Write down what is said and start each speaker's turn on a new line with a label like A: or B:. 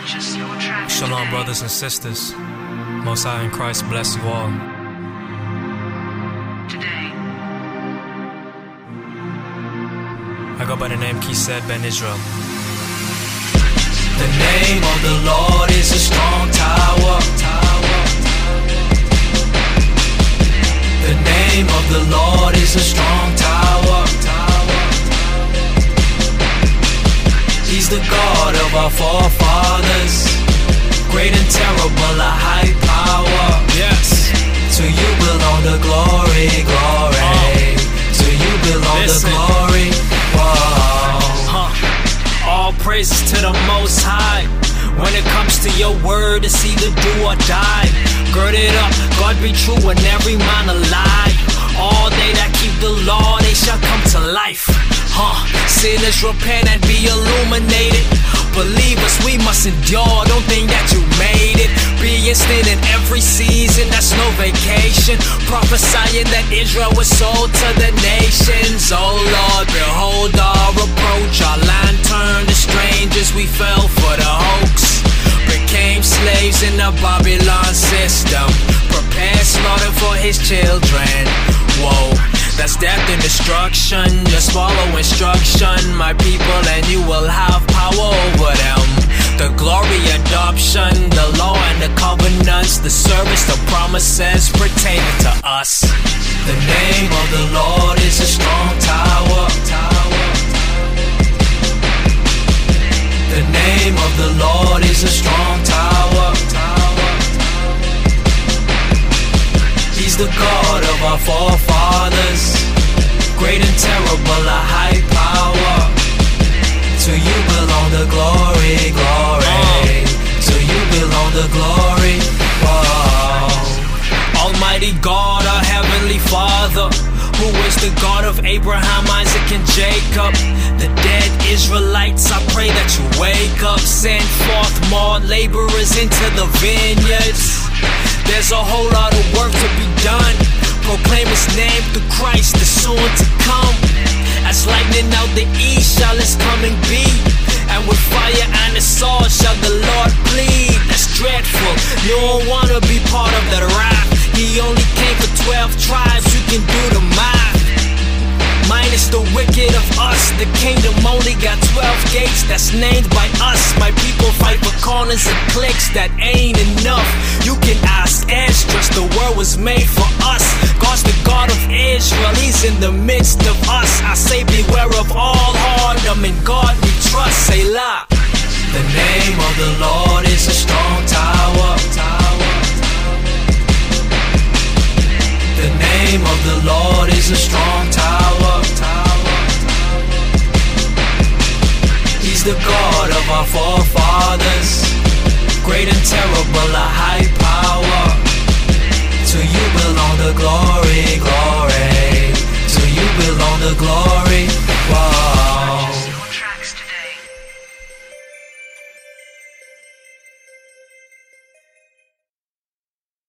A: Purchase your track
B: Shalom, brothers and sisters. Most High in Christ bless you all.
A: Today,
B: I go by the name Kised Ben Israel.
C: The name of the Lord is a strong tower. The name of the Lord is a strong The God of our forefathers. Great and terrible, a high power.
B: Yes.
C: To you belong the glory, glory. Oh. To you belong the glory. Whoa.
B: Huh. All praises to the Most High. When it comes to your word, it's either do or die. Gird it up, God be true and every man a lie. All they that keep the law, they shall come to life. Huh? Sinners repent and be illuminated. Believers, we must endure. Don't think that you made it. Be instant in every season, that's no vacation. Prophesying that Israel was sold to the nations. Oh Lord, behold our approach. Our land turned to strangers. We fell for the hoax. Became slaves in the Babylon system. Prepare slaughter for his children. Whoa. That's death and destruction. Just follow instruction, my people, and you will have power over them. The glory adoption, the law and the covenants, the service, the promises pertaining to us.
C: The name of the Lord is a strong tower. The name of the Lord is a strong tower. He's the God forefathers. Great and terrible, a high power. To you belong the glory, glory. To you belong the glory.
B: Almighty God, our Heavenly Father, who is the God of Abraham, Isaac, and Jacob. The dead Israelites, I pray that you wake up, send forth more laborers into the vineyards. There's a whole lot of work to be done. Christ, the soon to come. As lightning out the east shall His coming be. And with fire and the sword shall the Lord plead. That's dreadful. You don't wanna be part of that wrath. He only came for 12 tribes. You can do the math. Minus the wicked of us. The kingdom only got 12 gates that's named by us. My people fight for corners and clicks that ain't enough.
C: our forefathers. Great and terrible, a high power. To you belong the glory, glory. To you belong the glory.